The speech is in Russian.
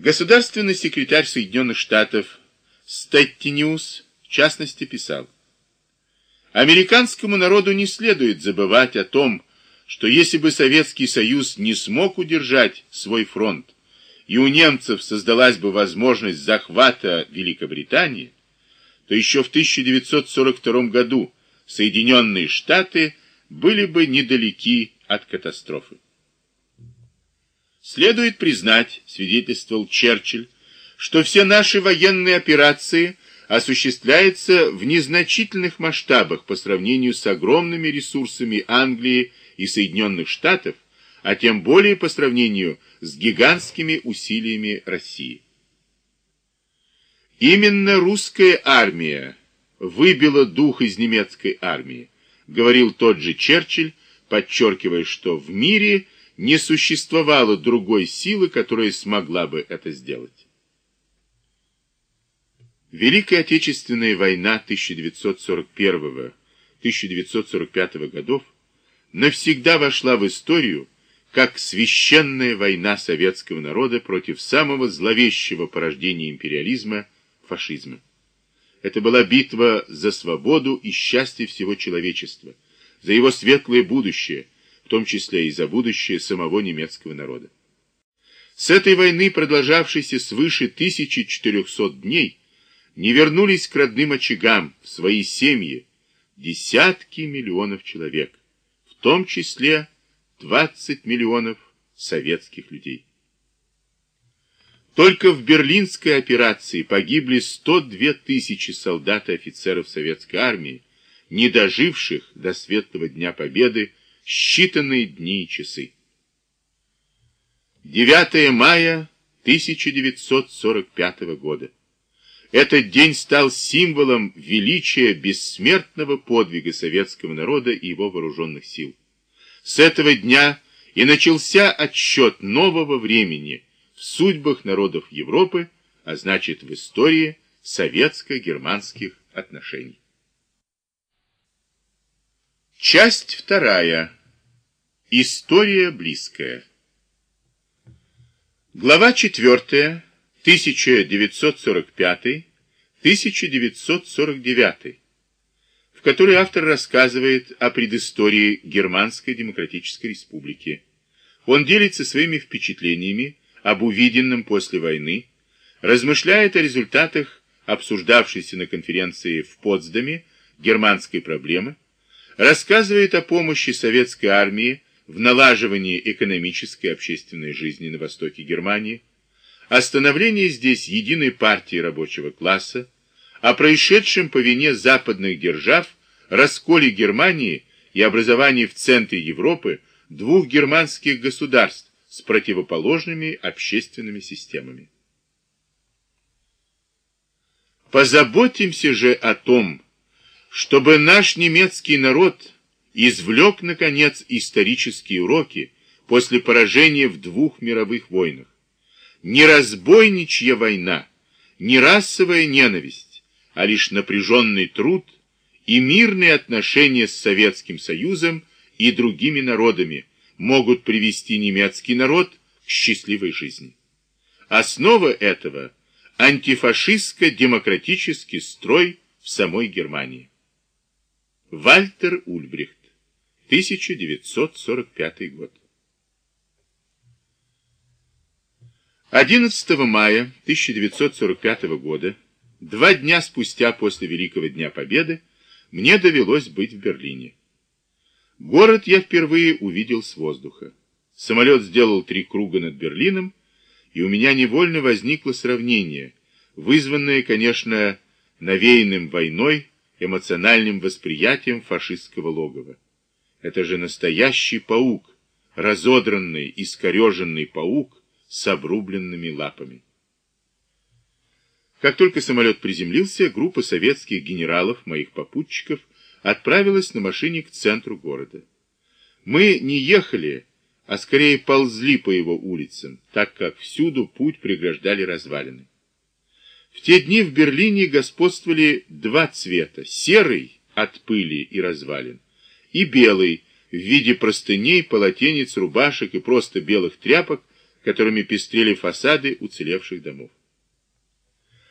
Государственный секретарь Соединенных Штатов Стеттиниус в частности писал, «Американскому народу не следует забывать о том, что если бы Советский Союз не смог удержать свой фронт, и у немцев создалась бы возможность захвата Великобритании, то еще в 1942 году Соединенные Штаты были бы недалеки от катастрофы. Следует признать, свидетельствовал Черчилль, что все наши военные операции осуществляются в незначительных масштабах по сравнению с огромными ресурсами Англии и Соединенных Штатов, а тем более по сравнению с гигантскими усилиями России. Именно русская армия выбила дух из немецкой армии, говорил тот же Черчилль, подчеркивая, что в мире – не существовало другой силы, которая смогла бы это сделать. Великая Отечественная война 1941-1945 годов навсегда вошла в историю как священная война советского народа против самого зловещего порождения империализма – фашизма. Это была битва за свободу и счастье всего человечества, за его светлое будущее – в том числе и за будущее самого немецкого народа. С этой войны, продолжавшейся свыше 1400 дней, не вернулись к родным очагам, в свои семьи, десятки миллионов человек, в том числе 20 миллионов советских людей. Только в Берлинской операции погибли 102 тысячи солдат и офицеров советской армии, не доживших до светлого Дня Победы считанные дни и часы. 9 мая 1945 года. Этот день стал символом величия бессмертного подвига советского народа и его вооруженных сил. С этого дня и начался отсчет нового времени в судьбах народов Европы, а значит в истории советско-германских отношений. Часть вторая. История близкая. Глава 4. 1945-1949, в которой автор рассказывает о предыстории Германской Демократической Республики. Он делится своими впечатлениями об увиденном после войны, размышляет о результатах обсуждавшейся на конференции в Потсдаме германской проблемы, рассказывает о помощи советской армии в налаживании экономической и общественной жизни на востоке Германии, о становлении здесь единой партии рабочего класса, о происшедшем по вине западных держав расколе Германии и образовании в центре Европы двух германских государств с противоположными общественными системами. Позаботимся же о том, чтобы наш немецкий народ – извлек, наконец, исторические уроки после поражения в двух мировых войнах. Не разбойничья война, не расовая ненависть, а лишь напряженный труд и мирные отношения с Советским Союзом и другими народами могут привести немецкий народ к счастливой жизни. Основа этого – антифашистско-демократический строй в самой Германии. Вальтер Ульбрихт 1945 год. 11 мая 1945 года, два дня спустя после Великого Дня Победы, мне довелось быть в Берлине. Город я впервые увидел с воздуха. Самолет сделал три круга над Берлином, и у меня невольно возникло сравнение, вызванное, конечно, навеянным войной, эмоциональным восприятием фашистского логова. Это же настоящий паук, разодранный, искореженный паук с обрубленными лапами. Как только самолет приземлился, группа советских генералов, моих попутчиков, отправилась на машине к центру города. Мы не ехали, а скорее ползли по его улицам, так как всюду путь преграждали развалины. В те дни в Берлине господствовали два цвета – серый от пыли и развалин, и белый в виде простыней, полотенец, рубашек и просто белых тряпок, которыми пестрели фасады уцелевших домов.